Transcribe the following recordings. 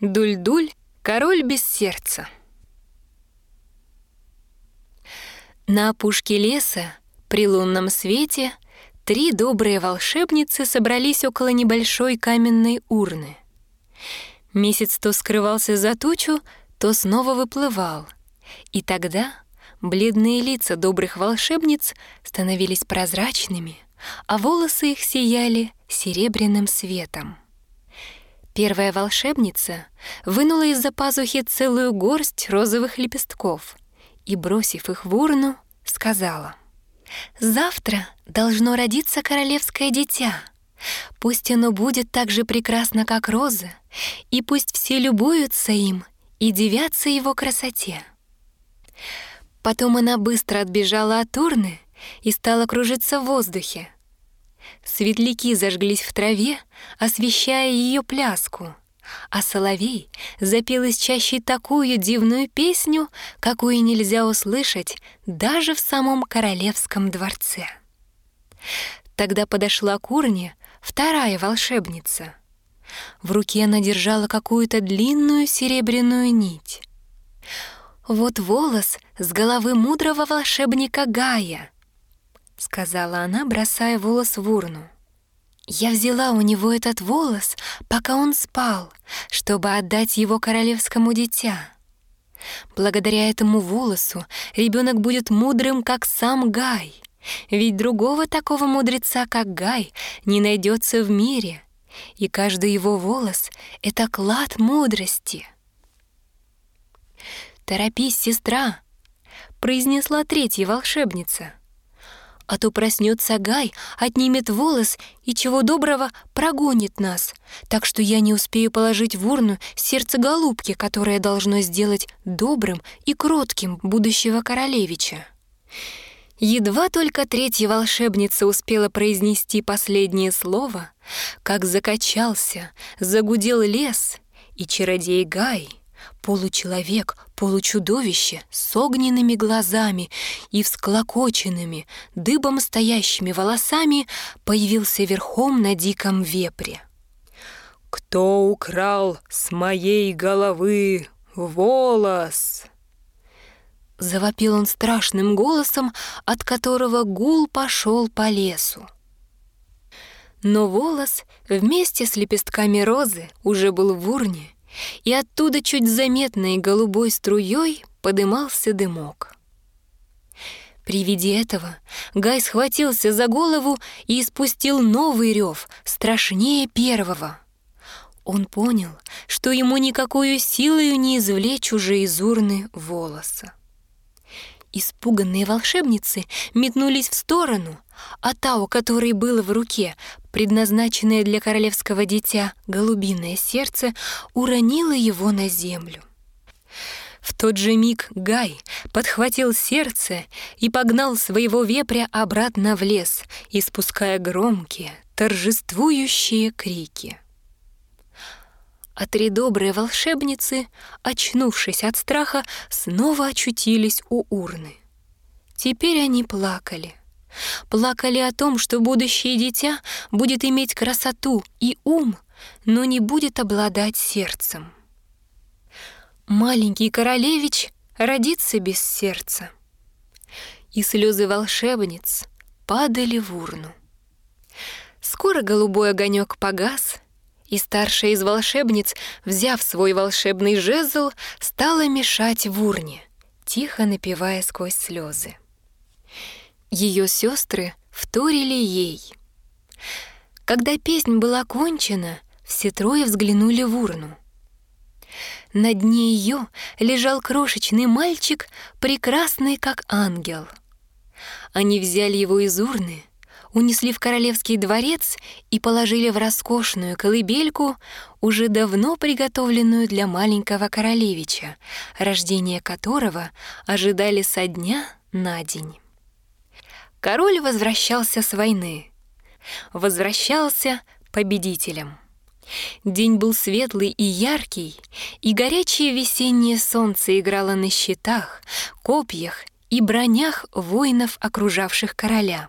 Дуль-дуль, король без сердца. На опушке леса, при лунном свете, три добрые волшебницы собрались около небольшой каменной урны. Месяц то скрывался за тучу, то снова выплывал. И тогда бледные лица добрых волшебниц становились прозрачными, а волосы их сияли серебряным светом. Первая волшебница вынула из-за пазухи целую горсть розовых лепестков и, бросив их в урну, сказала, «Завтра должно родиться королевское дитя. Пусть оно будет так же прекрасно, как роза, и пусть все любуются им и дивятся его красоте». Потом она быстро отбежала от урны и стала кружиться в воздухе, Светляки зажглись в траве, освещая ее пляску, а соловей запел из чаще такую дивную песню, какую нельзя услышать даже в самом королевском дворце. Тогда подошла к урне вторая волшебница. В руке она держала какую-то длинную серебряную нить. Вот волос с головы мудрого волшебника Гая —— сказала она, бросая волос в урну. «Я взяла у него этот волос, пока он спал, чтобы отдать его королевскому дитя. Благодаря этому волосу ребенок будет мудрым, как сам Гай, ведь другого такого мудреца, как Гай, не найдется в мире, и каждый его волос — это клад мудрости». «Торопись, сестра!» — произнесла третья волшебница — а то проснется Гай, отнимет волос и, чего доброго, прогонит нас. Так что я не успею положить в урну сердце голубки, которое должно сделать добрым и кротким будущего королевича. Едва только третья волшебница успела произнести последнее слово, как закачался, загудел лес, и чародей Гай — Получеловек, получудовище с огненными глазами и всклокоченными, дыбом стоящими волосами появился верхом на диком вепре. «Кто украл с моей головы волос?» Завопил он страшным голосом, от которого гул пошел по лесу. Но волос вместе с лепестками розы уже был в урне, и оттуда чуть заметной голубой струей подымался дымок. При виде этого Гай схватился за голову и испустил новый рев, страшнее первого. Он понял, что ему никакую силою не извлечь уже из урны волоса. Испуганные волшебницы метнулись в сторону, а та, у которой было в руке предназначенное для королевского дитя голубиное сердце, уронило его на землю. В тот же миг Гай подхватил сердце и погнал своего вепря обратно в лес, испуская громкие, торжествующие крики. А три добрые волшебницы, очнувшись от страха, снова очутились у урны. Теперь они плакали. Плакали о том, что будущее дитя будет иметь красоту и ум, но не будет обладать сердцем. Маленький королевич родится без сердца. И слезы волшебниц падали в урну. Скоро голубой огонек погас, и старшая из волшебниц, взяв свой волшебный жезл, стала мешать в урне, тихо напевая сквозь слезы. Ее сестры вторили ей. Когда песнь была кончена, все трое взглянули в урну. На дне ее лежал крошечный мальчик, прекрасный как ангел. Они взяли его из урны, унесли в королевский дворец и положили в роскошную колыбельку, уже давно приготовленную для маленького королевича, рождение которого ожидали со дня на день король возвращался с войны. Возвращался победителем. День был светлый и яркий, и горячее весеннее солнце играло на щитах, копьях и бронях воинов, окружавших короля.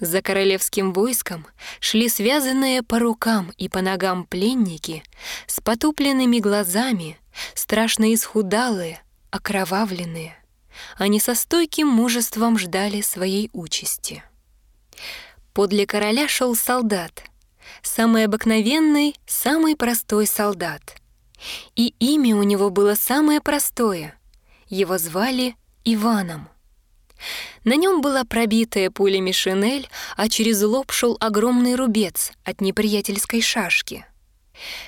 За королевским войском шли связанные по рукам и по ногам пленники с потупленными глазами, страшно исхудалые, окровавленные. Они со стойким мужеством ждали своей участи. Подле короля шел солдат, самый обыкновенный, самый простой солдат. И имя у него было самое простое. Его звали Иваном. На нем была пробитая пулями шинель, а через лоб шел огромный рубец от неприятельской шашки.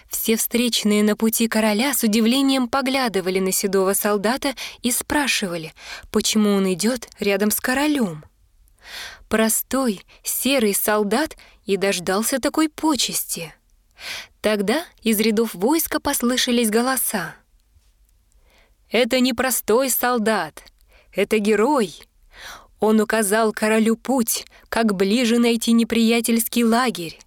Все встречные на пути короля с удивлением поглядывали на седого солдата и спрашивали, почему он идет рядом с королем. Простой, серый солдат и дождался такой почести. Тогда из рядов войска послышались голоса. «Это не простой солдат, это герой!» Он указал королю путь, как ближе найти неприятельский лагерь.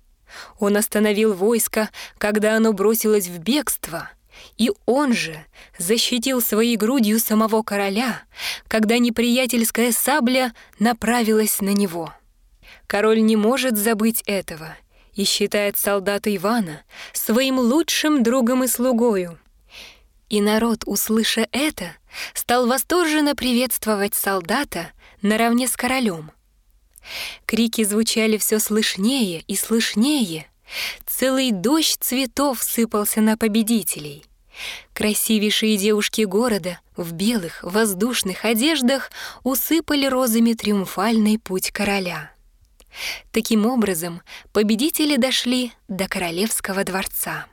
Он остановил войско, когда оно бросилось в бегство, и он же защитил своей грудью самого короля, когда неприятельская сабля направилась на него. Король не может забыть этого и считает солдата Ивана своим лучшим другом и слугою. И народ, услыша это, стал восторженно приветствовать солдата наравне с королем. Крики звучали все слышнее и слышнее. Целый дождь цветов сыпался на победителей. Красивейшие девушки города в белых воздушных одеждах усыпали розами триумфальный путь короля. Таким образом, победители дошли до королевского дворца.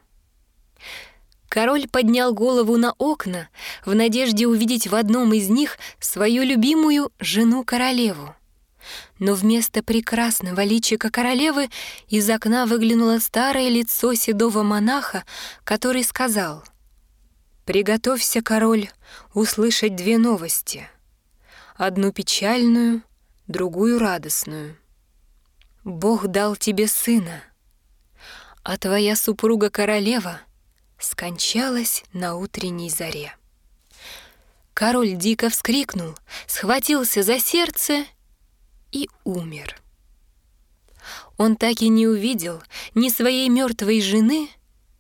Король поднял голову на окна в надежде увидеть в одном из них свою любимую жену-королеву. Но вместо прекрасного личика королевы из окна выглянуло старое лицо седого монаха, который сказал «Приготовься, король, услышать две новости. Одну печальную, другую радостную. Бог дал тебе сына, а твоя супруга-королева — скончалась на утренней заре. Король дико вскрикнул, схватился за сердце и умер. Он так и не увидел ни своей мертвой жены,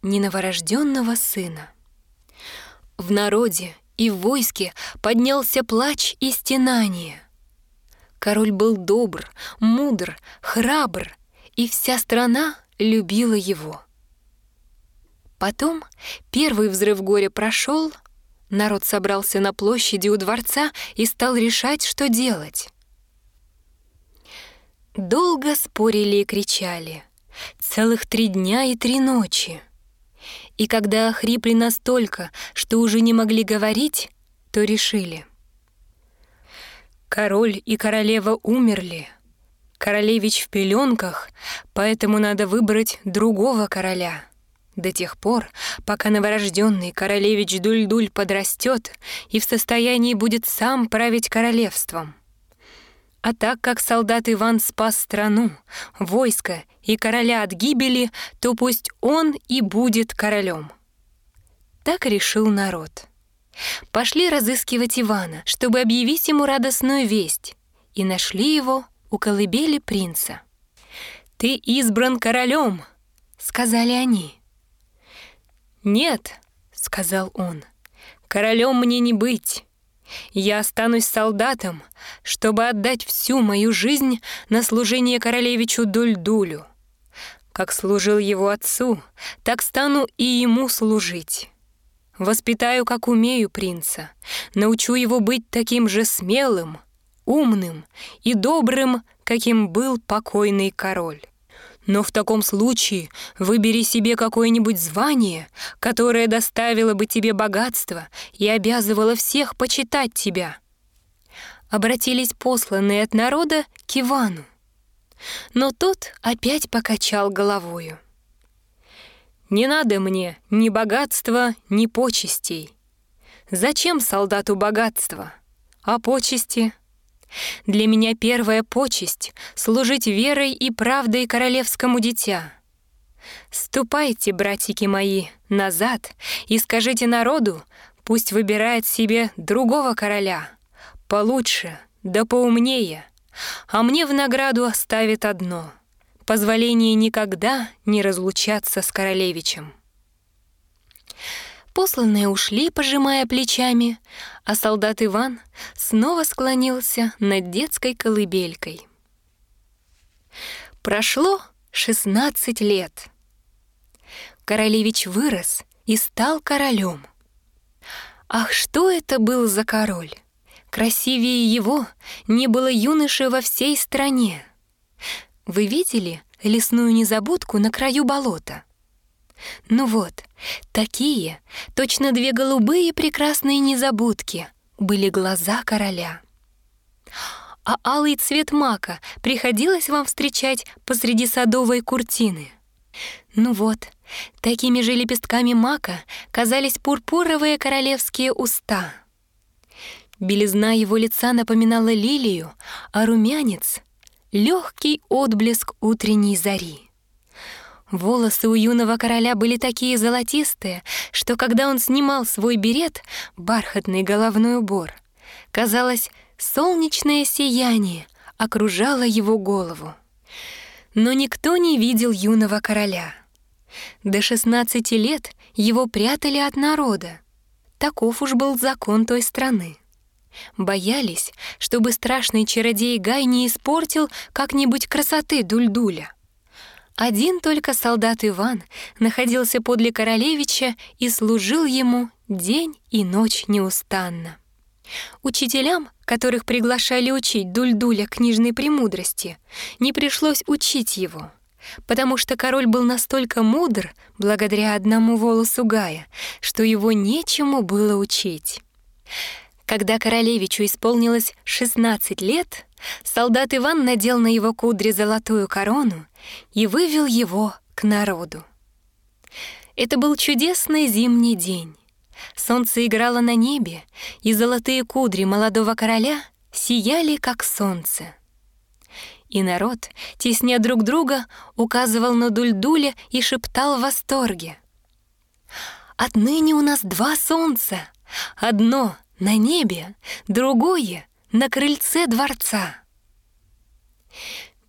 ни новорожденного сына. В народе и в войске поднялся плач и стенание. Король был добр, мудр, храбр, и вся страна любила его — Потом первый взрыв горя прошел, народ собрался на площади у дворца и стал решать, что делать. Долго спорили и кричали, целых три дня и три ночи. И когда охрипли настолько, что уже не могли говорить, то решили. Король и королева умерли. Королевич в пеленках, поэтому надо выбрать другого короля — до тех пор, пока новорожденный королевич Дуль-Дуль подрастет и в состоянии будет сам править королевством. А так как солдат Иван спас страну, войско и короля от гибели, то пусть он и будет королем. Так решил народ. Пошли разыскивать Ивана, чтобы объявить ему радостную весть, и нашли его у колыбели принца. «Ты избран королем», — сказали они. «Нет», — сказал он, — «королем мне не быть. Я останусь солдатом, чтобы отдать всю мою жизнь на служение королевичу Дуль-Дулю. Как служил его отцу, так стану и ему служить. Воспитаю, как умею принца, научу его быть таким же смелым, умным и добрым, каким был покойный король. Но в таком случае выбери себе какое-нибудь звание, которое доставило бы тебе богатство и обязывало всех почитать тебя. Обратились посланные от народа к Ивану. Но тот опять покачал головою. «Не надо мне ни богатства, ни почестей. Зачем солдату богатство? А почести для меня первая почесть — служить верой и правдой королевскому дитя. Ступайте, братики мои, назад и скажите народу, пусть выбирает себе другого короля, получше, да поумнее, а мне в награду оставит одно — позволение никогда не разлучаться с королевичем. Посланные ушли, пожимая плечами, а солдат Иван снова склонился над детской колыбелькой. Прошло шестнадцать лет. Королевич вырос и стал королем. Ах, что это был за король! Красивее его не было юноши во всей стране. Вы видели лесную незабудку на краю болота? Ну вот, такие, точно две голубые прекрасные незабудки, были глаза короля. А алый цвет мака приходилось вам встречать посреди садовой куртины. Ну вот, такими же лепестками мака казались пурпуровые королевские уста. Белизна его лица напоминала лилию, а румянец — легкий отблеск утренней зари. Волосы у юного короля были такие золотистые, что когда он снимал свой берет, бархатный головной убор, казалось, солнечное сияние окружало его голову. Но никто не видел юного короля. До 16 лет его прятали от народа. Таков уж был закон той страны. Боялись, чтобы страшный чародей Гай не испортил как-нибудь красоты Дульдуля. Один только солдат Иван находился подле королевича и служил ему день и ночь неустанно. Учителям, которых приглашали учить Дульдуля книжной премудрости, не пришлось учить его, потому что король был настолько мудр благодаря одному волосу Гая, что его нечему было учить. Когда королевичу исполнилось 16 лет, солдат Иван надел на его кудри золотую корону и вывел его к народу. Это был чудесный зимний день. Солнце играло на небе, и золотые кудри молодого короля сияли, как солнце. И народ, тесня друг друга, указывал на Дульдуля и шептал в восторге. «Отныне у нас два солнца. Одно на небе, другое — на крыльце дворца».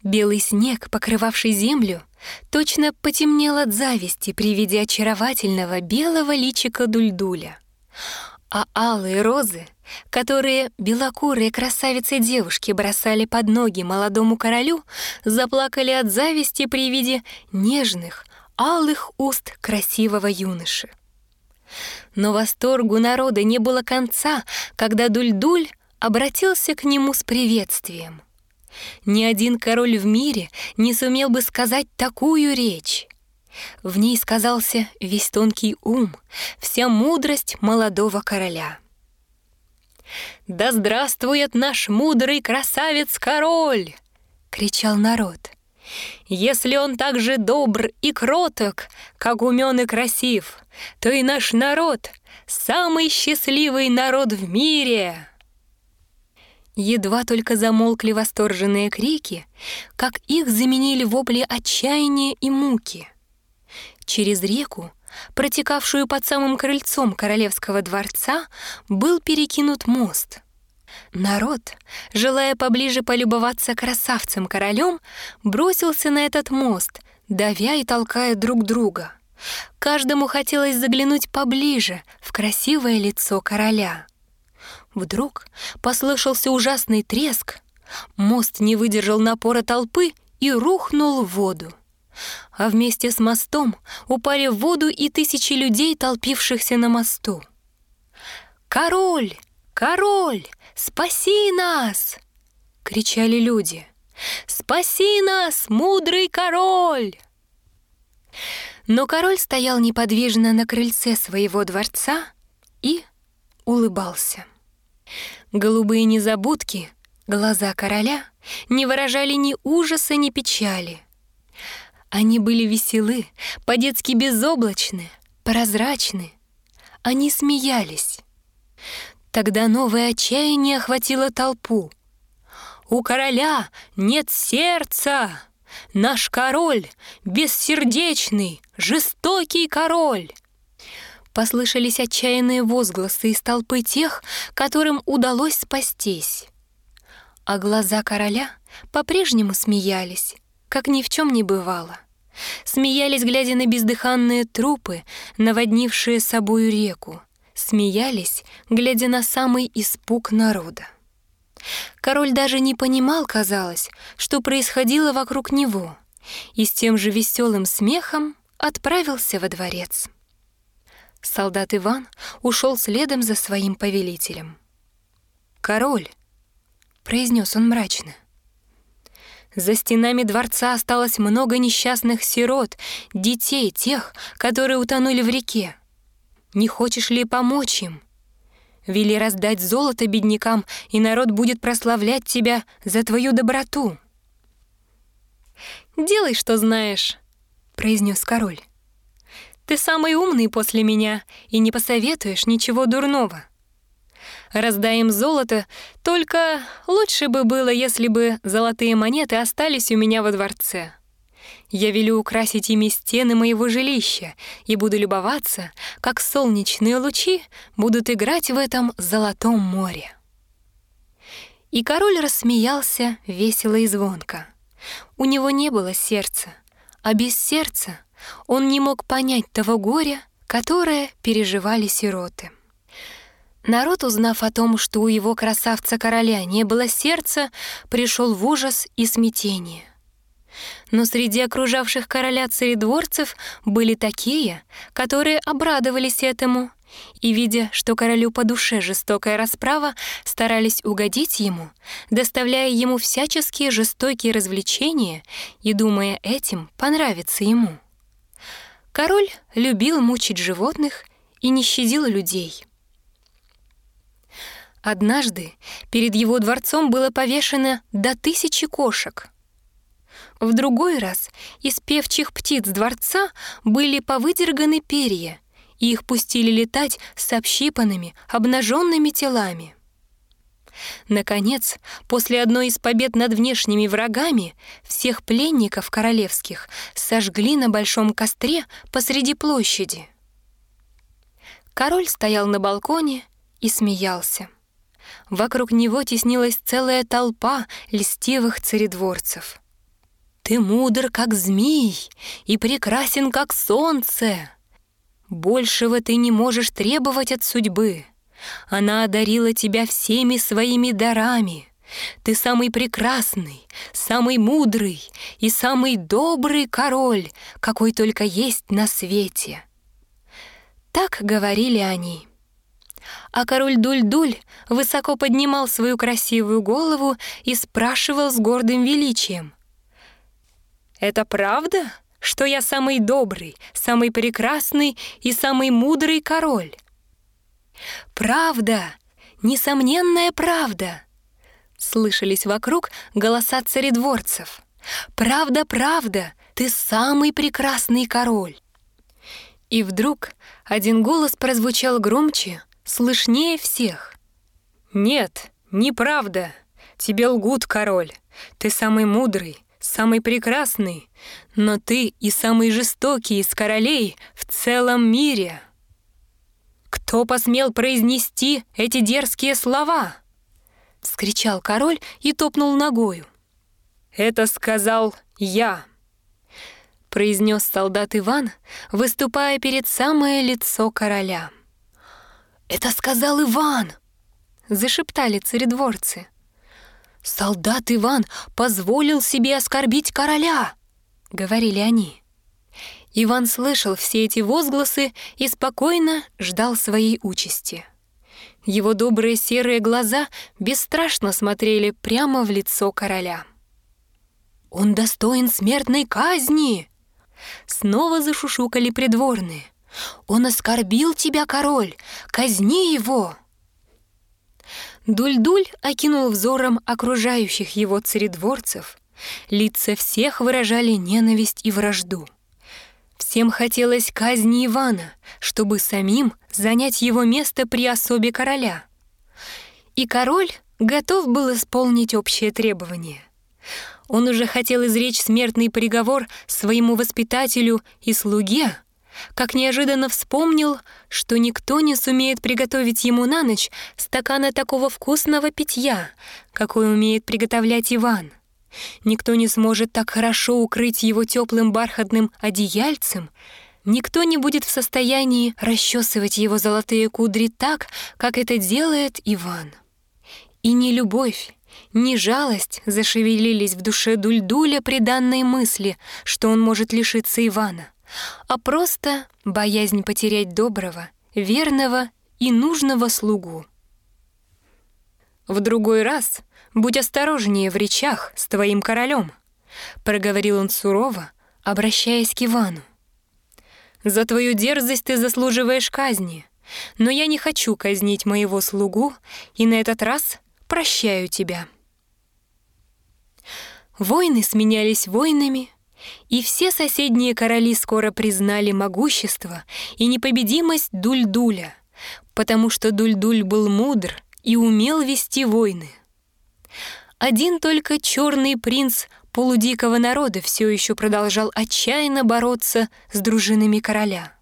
Белый снег, покрывавший землю, точно потемнел от зависти при виде очаровательного белого личика Дульдуля. А алые розы, которые белокурые красавицы-девушки бросали под ноги молодому королю, заплакали от зависти при виде нежных, алых уст красивого юноши. Но восторгу народа не было конца, когда Дульдуль обратился к нему с приветствием — ни один король в мире не сумел бы сказать такую речь. В ней сказался весь тонкий ум, вся мудрость молодого короля. «Да здравствует наш мудрый красавец-король!» — кричал народ. «Если он так же добр и кроток, как умен и красив, то и наш народ — самый счастливый народ в мире!» Едва только замолкли восторженные крики, как их заменили вопли отчаяния и муки. Через реку, протекавшую под самым крыльцом королевского дворца, был перекинут мост. Народ, желая поближе полюбоваться красавцем-королем, бросился на этот мост, давя и толкая друг друга. Каждому хотелось заглянуть поближе в красивое лицо короля. Вдруг послышался ужасный треск. Мост не выдержал напора толпы и рухнул в воду. А вместе с мостом упали в воду и тысячи людей, толпившихся на мосту. «Король! Король! Спаси нас!» — кричали люди. «Спаси нас, мудрый король!» Но король стоял неподвижно на крыльце своего дворца и улыбался. Голубые незабудки, глаза короля, не выражали ни ужаса, ни печали. Они были веселы, по-детски безоблачны, прозрачны. Они смеялись. Тогда новое отчаяние охватило толпу. «У короля нет сердца! Наш король — бессердечный, жестокий король!» послышались отчаянные возгласы из толпы тех, которым удалось спастись. а глаза короля по-прежнему смеялись, как ни в чем не бывало. Смеялись, глядя на бездыханные трупы, наводнившие собою реку. Смеялись, глядя на самый испуг народа. Король даже не понимал, казалось, что происходило вокруг него, и с тем же веселым смехом отправился во дворец. Солдат Иван ушел следом за своим повелителем. «Король!» — произнес он мрачно. За стенами дворца осталось много несчастных сирот, детей тех, которые утонули в реке. Не хочешь ли помочь им? Вели раздать золото беднякам, и народ будет прославлять тебя за твою доброту. «Делай, что знаешь», — произнес король. «Ты самый умный после меня и не посоветуешь ничего дурного. Раздаем золото, только лучше бы было, если бы золотые монеты остались у меня во дворце. Я велю украсить ими стены моего жилища и буду любоваться, как солнечные лучи будут играть в этом золотом море». И король рассмеялся весело и звонко. У него не было сердца, а без сердца он не мог понять того горя, которое переживали сироты. Народ, узнав о том, что у его красавца-короля не было сердца, пришел в ужас и смятение. Но среди окружавших короля царедворцев были такие, которые обрадовались этому и, видя, что королю по душе жестокая расправа, старались угодить ему, доставляя ему всяческие жестокие развлечения и, думая этим, понравится ему. Король любил мучить животных и не щадил людей — Однажды перед его дворцом было повешено до тысячи кошек. В другой раз из певчих птиц дворца были повыдерганы перья, и их пустили летать с общипанными, обнаженными телами. Наконец, после одной из побед над внешними врагами, всех пленников королевских сожгли на большом костре посреди площади. Король стоял на балконе и смеялся. Вокруг него теснилась целая толпа льстивых царедворцев. «Ты мудр, как змей, и прекрасен, как солнце. Большего ты не можешь требовать от судьбы. Она одарила тебя всеми своими дарами. Ты самый прекрасный, самый мудрый и самый добрый король, какой только есть на свете». Так говорили они а король Дуль-Дуль высоко поднимал свою красивую голову и спрашивал с гордым величием. «Это правда, что я самый добрый, самый прекрасный и самый мудрый король?» «Правда, несомненная правда!» Слышались вокруг голоса царедворцев. «Правда, правда, ты самый прекрасный король!» И вдруг один голос прозвучал громче, слышнее всех. «Нет, неправда. Тебе лгут, король. Ты самый мудрый, самый прекрасный, но ты и самый жестокий из королей в целом мире». «Кто посмел произнести эти дерзкие слова?» — вскричал король и топнул ногою. «Это сказал я», — произнес солдат Иван, выступая перед самое лицо короля. «Это сказал Иван!» — зашептали царедворцы. «Солдат Иван позволил себе оскорбить короля!» — говорили они. Иван слышал все эти возгласы и спокойно ждал своей участи. Его добрые серые глаза бесстрашно смотрели прямо в лицо короля. «Он достоин смертной казни!» Снова зашушукали придворные. Он оскорбил тебя, король! Казни его!» Дуль-Дуль окинул взором окружающих его царедворцев. Лица всех выражали ненависть и вражду. Всем хотелось казни Ивана, чтобы самим занять его место при особе короля. И король готов был исполнить общее требование. Он уже хотел изречь смертный приговор своему воспитателю и слуге, как неожиданно вспомнил, что никто не сумеет приготовить ему на ночь стакана такого вкусного питья, какой умеет приготовлять Иван. Никто не сможет так хорошо укрыть его теплым бархатным одеяльцем, никто не будет в состоянии расчесывать его золотые кудри так, как это делает Иван. И не любовь, ни жалость зашевелились в душе Дульдуля при данной мысли, что он может лишиться Ивана, а просто боязнь потерять доброго, верного и нужного слугу. «В другой раз будь осторожнее в речах с твоим королем», — проговорил он сурово, обращаясь к Ивану. «За твою дерзость ты заслуживаешь казни, но я не хочу казнить моего слугу, и на этот раз прощаю тебя». Войны сменялись войнами, и все соседние короли скоро признали могущество и непобедимость Дульдуля, потому что Дульдуль был мудр и умел вести войны. Один только черный принц полудикого народа все еще продолжал отчаянно бороться с дружинами короля.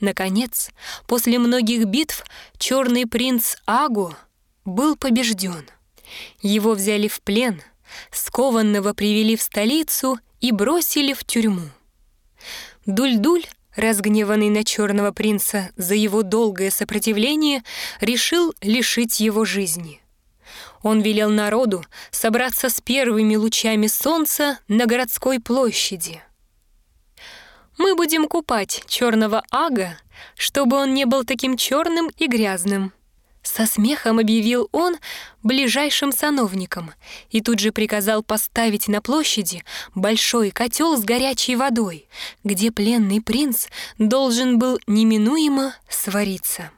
Наконец, после многих битв, черный принц Агу был побежден. Его взяли в плен, скованного привели в столицу и бросили в тюрьму. Дуль-Дуль, разгневанный на черного принца за его долгое сопротивление, решил лишить его жизни. Он велел народу собраться с первыми лучами солнца на городской площади. Мы будем купать черного ага, чтобы он не был таким черным и грязным. Со смехом объявил он ближайшим сановникам и тут же приказал поставить на площади большой котел с горячей водой, где пленный принц должен был неминуемо свариться.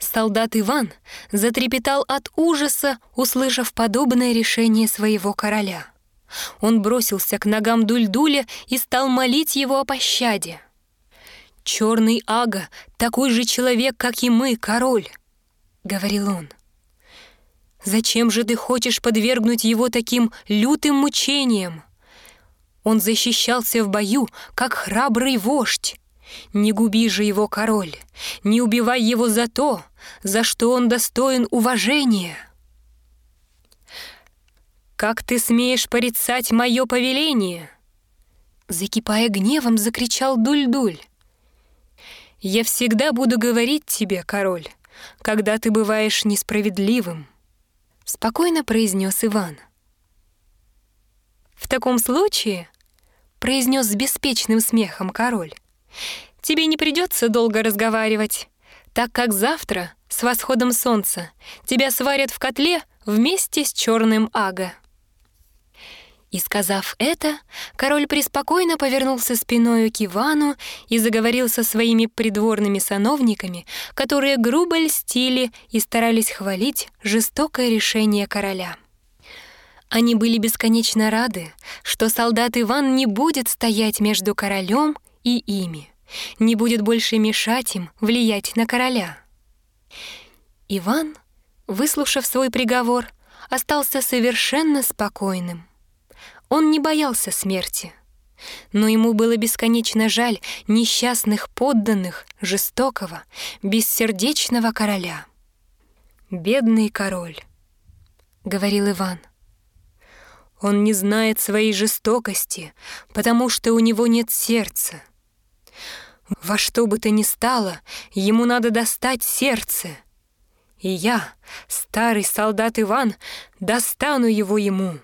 Солдат Иван затрепетал от ужаса, услышав подобное решение своего короля. Он бросился к ногам Дульдуля и стал молить его о пощаде. «Черный Ага — такой же человек, как и мы, король. — говорил он. «Зачем же ты хочешь подвергнуть его таким лютым мучениям? Он защищался в бою, как храбрый вождь. Не губи же его, король, не убивай его за то, за что он достоин уважения». «Как ты смеешь порицать мое повеление?» Закипая гневом, закричал Дуль-Дуль. «Я всегда буду говорить тебе, король, когда ты бываешь несправедливым», — спокойно произнес Иван. «В таком случае», — произнес с беспечным смехом король, «тебе не придется долго разговаривать, так как завтра, с восходом солнца, тебя сварят в котле вместе с черным ага». И сказав это, король преспокойно повернулся спиною к Ивану и заговорил со своими придворными сановниками, которые грубо льстили и старались хвалить жестокое решение короля. Они были бесконечно рады, что солдат Иван не будет стоять между королем и ими, не будет больше мешать им влиять на короля. Иван, выслушав свой приговор, остался совершенно спокойным. Он не боялся смерти. Но ему было бесконечно жаль несчастных подданных жестокого, бессердечного короля. «Бедный король», — говорил Иван. «Он не знает своей жестокости, потому что у него нет сердца. Во что бы то ни стало, ему надо достать сердце. И я, старый солдат Иван, достану его ему».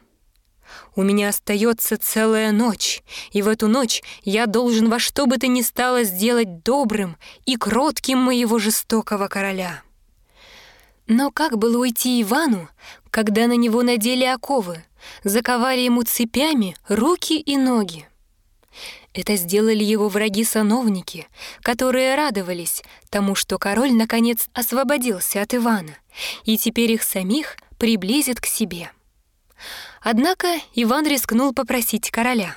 У меня остается целая ночь, и в эту ночь я должен во что бы то ни стало сделать добрым и кротким моего жестокого короля. Но как было уйти Ивану, когда на него надели оковы, заковали ему цепями руки и ноги? Это сделали его враги-сановники, которые радовались тому, что король наконец освободился от Ивана, и теперь их самих приблизит к себе. Однако Иван рискнул попросить короля.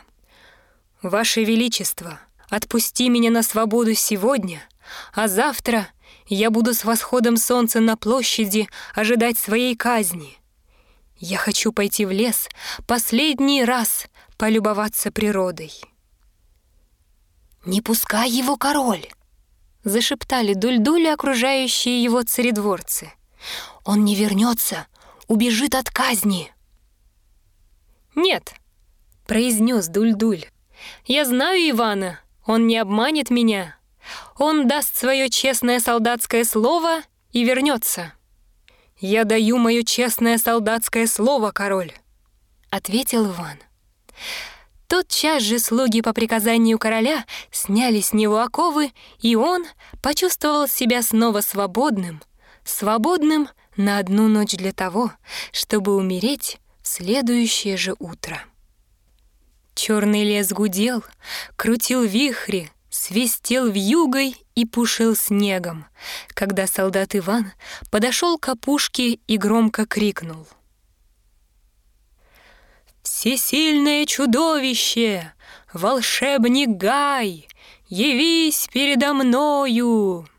«Ваше Величество, отпусти меня на свободу сегодня, а завтра я буду с восходом солнца на площади ожидать своей казни. Я хочу пойти в лес последний раз полюбоваться природой». «Не пускай его, король!» — зашептали Дульдули окружающие его царедворцы. «Он не вернется, убежит от казни!» «Нет!» — произнес Дульдуль. «Я знаю Ивана, он не обманет меня. Он даст свое честное солдатское слово и вернется». «Я даю мое честное солдатское слово, король», — ответил Иван. Тотчас же слуги по приказанию короля сняли с него оковы, и он почувствовал себя снова свободным, свободным на одну ночь для того, чтобы умереть следующее же утро. Черный лес гудел, крутил вихри, свистел вьюгой и пушил снегом, когда солдат Иван подошел к опушке и громко крикнул — Всесильное чудовище, волшебник Гай, явись передо мною!»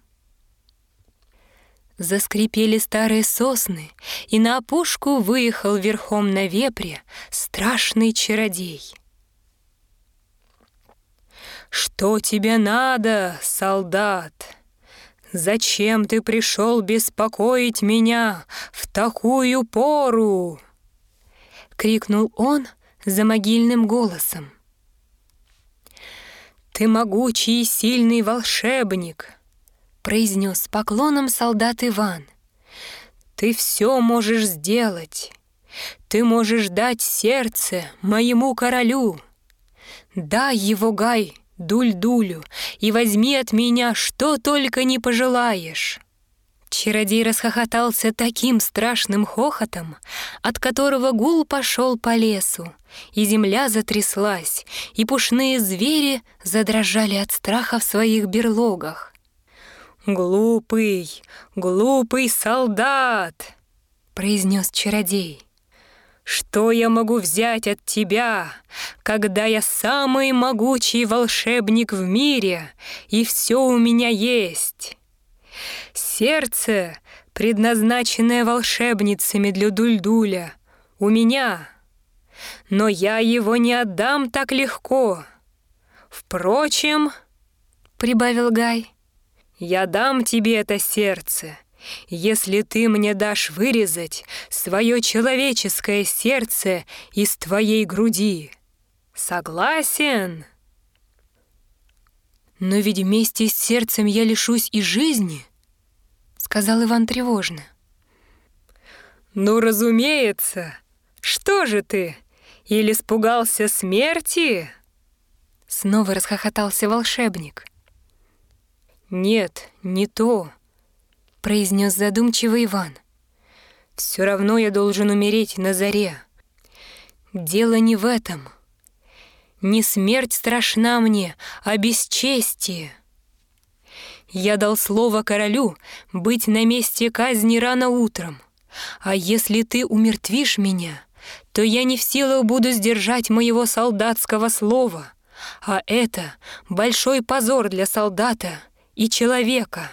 Заскрипели старые сосны, и на опушку выехал верхом на вепре страшный чародей. «Что тебе надо, солдат? Зачем ты пришел беспокоить меня в такую пору?» — крикнул он за могильным голосом. «Ты могучий и сильный волшебник!» — произнес с поклоном солдат Иван. «Ты все можешь сделать. Ты можешь дать сердце моему королю. Дай его, Гай, дуль-дулю, и возьми от меня что только не пожелаешь». Чародей расхохотался таким страшным хохотом, от которого гул пошел по лесу, и земля затряслась, и пушные звери задрожали от страха в своих берлогах. «Глупый, глупый солдат!» — произнес чародей. «Что я могу взять от тебя, когда я самый могучий волшебник в мире, и все у меня есть?» Сердце, предназначенное волшебницами для Дульдуля, у меня. Но я его не отдам так легко. Впрочем, — прибавил Гай, — я дам тебе это сердце, если ты мне дашь вырезать свое человеческое сердце из твоей груди. Согласен?» «Но ведь вместе с сердцем я лишусь и жизни», — сказал Иван тревожно. «Ну, разумеется! Что же ты? Или испугался смерти?» Снова расхохотался волшебник. «Нет, не то», — произнес задумчиво Иван. «Все равно я должен умереть на заре. Дело не в этом». Не смерть страшна мне, а бесчестие. Я дал слово королю быть на месте казни рано утром. А если ты умертвишь меня, то я не в силах буду сдержать моего солдатского слова. А это большой позор для солдата и человека.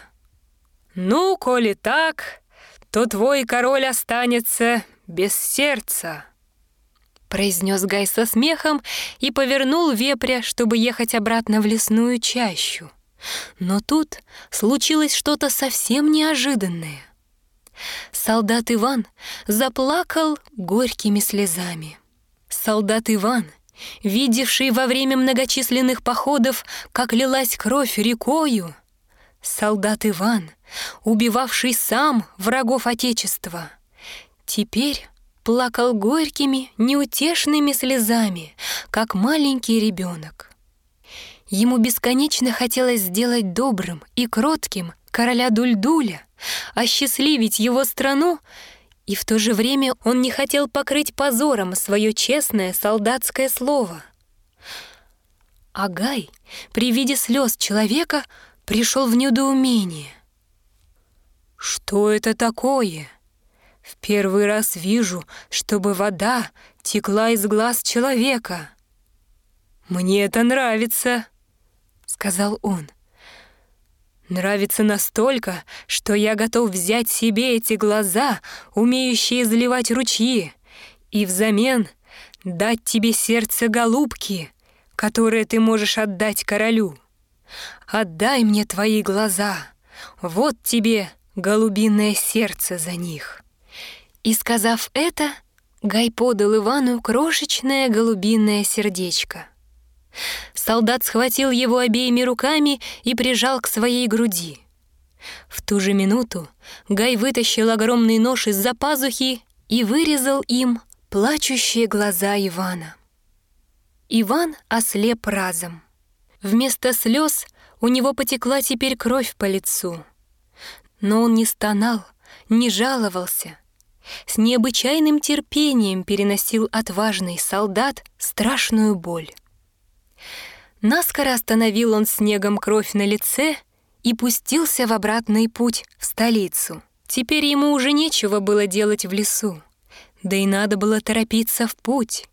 Ну, коли так, то твой король останется без сердца произнес Гай со смехом и повернул вепря, чтобы ехать обратно в лесную чащу. Но тут случилось что-то совсем неожиданное. Солдат Иван заплакал горькими слезами. Солдат Иван, видевший во время многочисленных походов, как лилась кровь рекою, солдат Иван, убивавший сам врагов Отечества, теперь плакал горькими, неутешными слезами, как маленький ребенок. Ему бесконечно хотелось сделать добрым и кротким короля Дульдуля, осчастливить его страну, и в то же время он не хотел покрыть позором свое честное солдатское слово. Агай при виде слез человека пришел в недоумение. «Что это такое?» В первый раз вижу, чтобы вода текла из глаз человека. Мне это нравится, сказал он. Нравится настолько, что я готов взять себе эти глаза, умеющие заливать ручьи, и взамен дать тебе сердце голубки, которое ты можешь отдать королю. Отдай мне твои глаза, вот тебе голубиное сердце за них». И, сказав это, Гай подал Ивану крошечное голубиное сердечко. Солдат схватил его обеими руками и прижал к своей груди. В ту же минуту Гай вытащил огромный нож из-за пазухи и вырезал им плачущие глаза Ивана. Иван ослеп разом. Вместо слез у него потекла теперь кровь по лицу. Но он не стонал, не жаловался — с необычайным терпением переносил отважный солдат страшную боль. Наскоро остановил он снегом кровь на лице и пустился в обратный путь в столицу. Теперь ему уже нечего было делать в лесу, да и надо было торопиться в путь,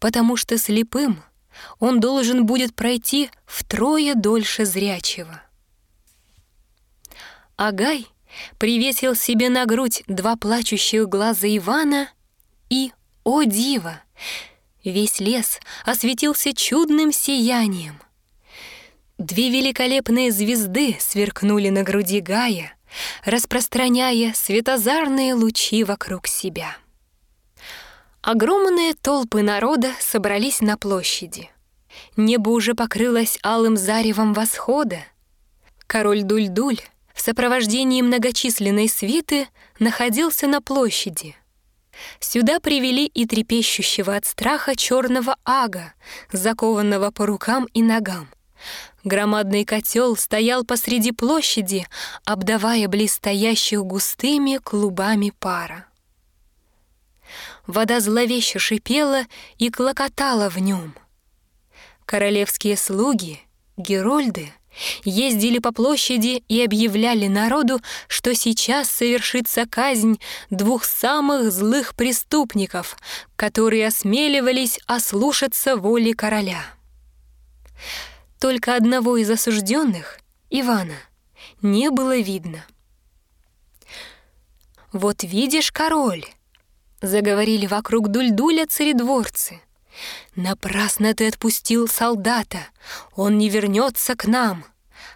потому что слепым он должен будет пройти втрое дольше зрячего. Агай — привесил себе на грудь два плачущих глаза Ивана и, о диво, весь лес осветился чудным сиянием. Две великолепные звезды сверкнули на груди Гая, распространяя светозарные лучи вокруг себя. Огромные толпы народа собрались на площади. Небо уже покрылось алым заревом восхода. Король Дуль-Дуль в сопровождении многочисленной свиты находился на площади. Сюда привели и трепещущего от страха черного ага, закованного по рукам и ногам. Громадный котел стоял посреди площади, обдавая близстоящих густыми клубами пара. Вода зловеще шипела и клокотала в нем. Королевские слуги, герольды — ездили по площади и объявляли народу, что сейчас совершится казнь двух самых злых преступников, которые осмеливались ослушаться воли короля. Только одного из осужденных, Ивана, не было видно. «Вот видишь, король!» — заговорили вокруг Дульдуля царедворцы. Напрасно ты отпустил солдата. Он не вернется к нам.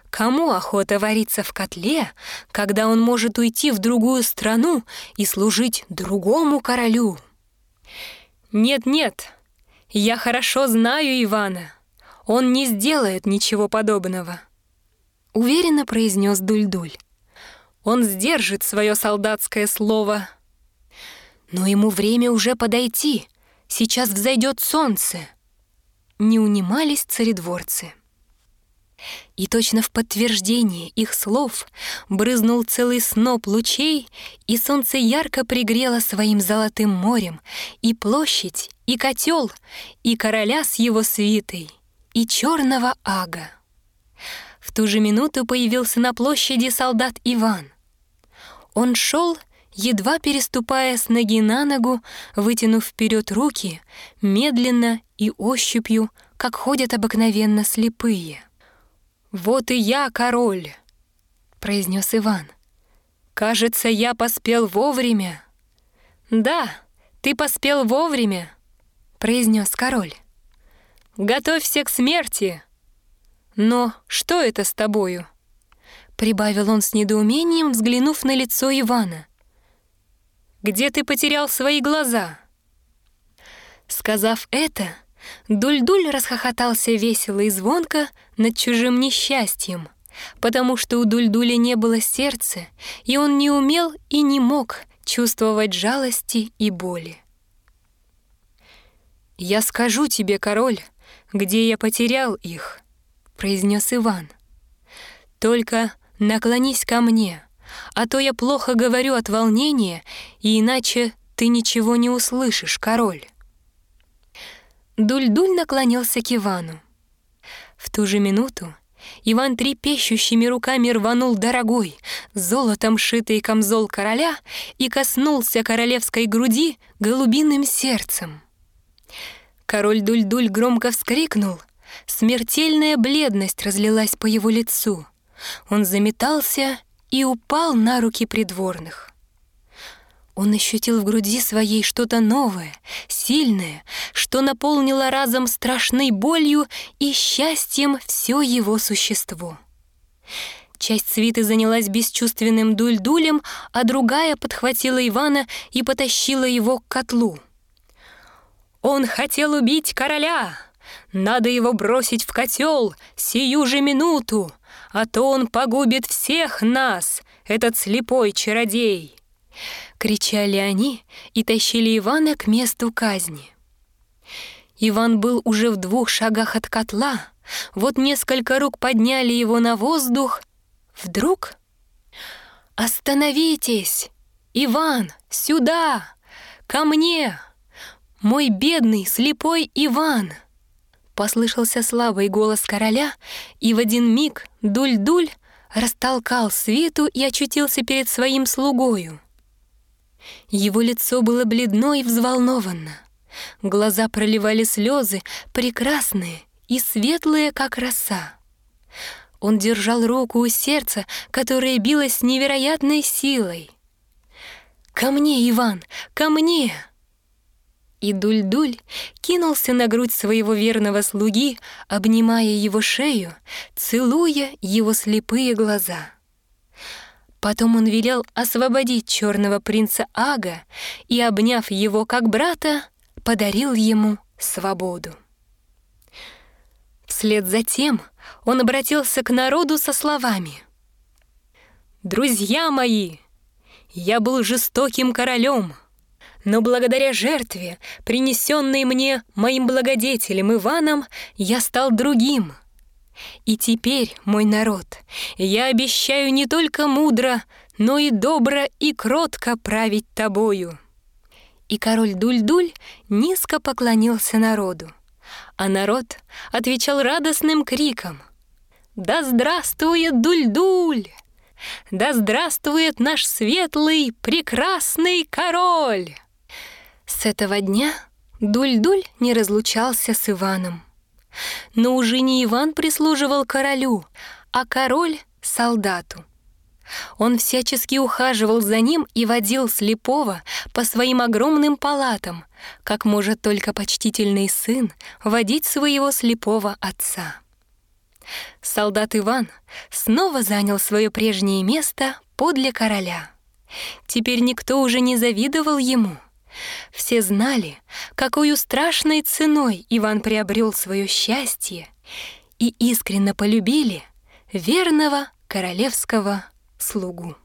Кому охота вариться в котле, когда он может уйти в другую страну и служить другому королю? Нет-нет, я хорошо знаю Ивана. Он не сделает ничего подобного. Уверенно произнес Дульдуль. Он сдержит свое солдатское слово. Но ему время уже подойти — Сейчас взойдет солнце!» Не унимались царедворцы. И точно в подтверждение их слов брызнул целый сноп лучей, и солнце ярко пригрело своим золотым морем и площадь, и котел, и короля с его свитой, и черного ага. В ту же минуту появился на площади солдат Иван. Он шел едва переступая с ноги на ногу, вытянув вперед руки, медленно и ощупью, как ходят обыкновенно слепые. «Вот и я, король!» — произнес Иван. «Кажется, я поспел вовремя». «Да, ты поспел вовремя», — произнес король. «Готовься к смерти!» «Но что это с тобою?» Прибавил он с недоумением, взглянув на лицо Ивана. Где ты потерял свои глаза?» Сказав это, Дуль-Дуль расхохотался весело и звонко над чужим несчастьем, потому что у Дуль-Дуля не было сердца, и он не умел и не мог чувствовать жалости и боли. «Я скажу тебе, король, где я потерял их», — произнес Иван. «Только наклонись ко мне, а то я плохо говорю от волнения, и иначе ты ничего не услышишь, король». Дуль-Дуль наклонился к Ивану. В ту же минуту Иван трепещущими руками рванул дорогой, золотом шитый камзол короля и коснулся королевской груди голубиным сердцем. Король Дуль-Дуль громко вскрикнул, смертельная бледность разлилась по его лицу. Он заметался и упал на руки придворных. Он ощутил в груди своей что-то новое, сильное, что наполнило разом страшной болью и счастьем все его существо. Часть свиты занялась бесчувственным дуль-дулем, а другая подхватила Ивана и потащила его к котлу. «Он хотел убить короля! Надо его бросить в котел сию же минуту, а то он погубит всех нас, этот слепой чародей!» Кричали они и тащили Ивана к месту казни. Иван был уже в двух шагах от котла, вот несколько рук подняли его на воздух. Вдруг «Остановитесь! Иван, сюда! Ко мне! Мой бедный слепой Иван!» Послышался слабый голос короля, и в один миг Дуль-Дуль растолкал свиту и очутился перед своим слугою. Его лицо было бледно и взволнованно. Глаза проливали слезы, прекрасные и светлые, как роса. Он держал руку у сердца, которое билось с невероятной силой. «Ко мне, Иван, ко мне!» И Дуль-Дуль кинулся на грудь своего верного слуги, обнимая его шею, целуя его слепые глаза. Потом он велел освободить черного принца Ага и, обняв его как брата, подарил ему свободу. Вслед за тем он обратился к народу со словами. «Друзья мои, я был жестоким королем, но благодаря жертве, принесенной мне моим благодетелем Иваном, я стал другим — и теперь, мой народ, я обещаю не только мудро, но и добро и кротко править тобою». И король Дуль-Дуль низко поклонился народу, а народ отвечал радостным криком «Да здравствует Дуль-Дуль! Да здравствует наш светлый, прекрасный король!» С этого дня Дуль-Дуль не разлучался с Иваном. Но уже не Иван прислуживал королю, а король — солдату. Он всячески ухаживал за ним и водил слепого по своим огромным палатам, как может только почтительный сын водить своего слепого отца. Солдат Иван снова занял свое прежнее место подле короля. Теперь никто уже не завидовал ему — все знали, какой страшной ценой Иван приобрел свое счастье, и искренне полюбили верного королевского слугу.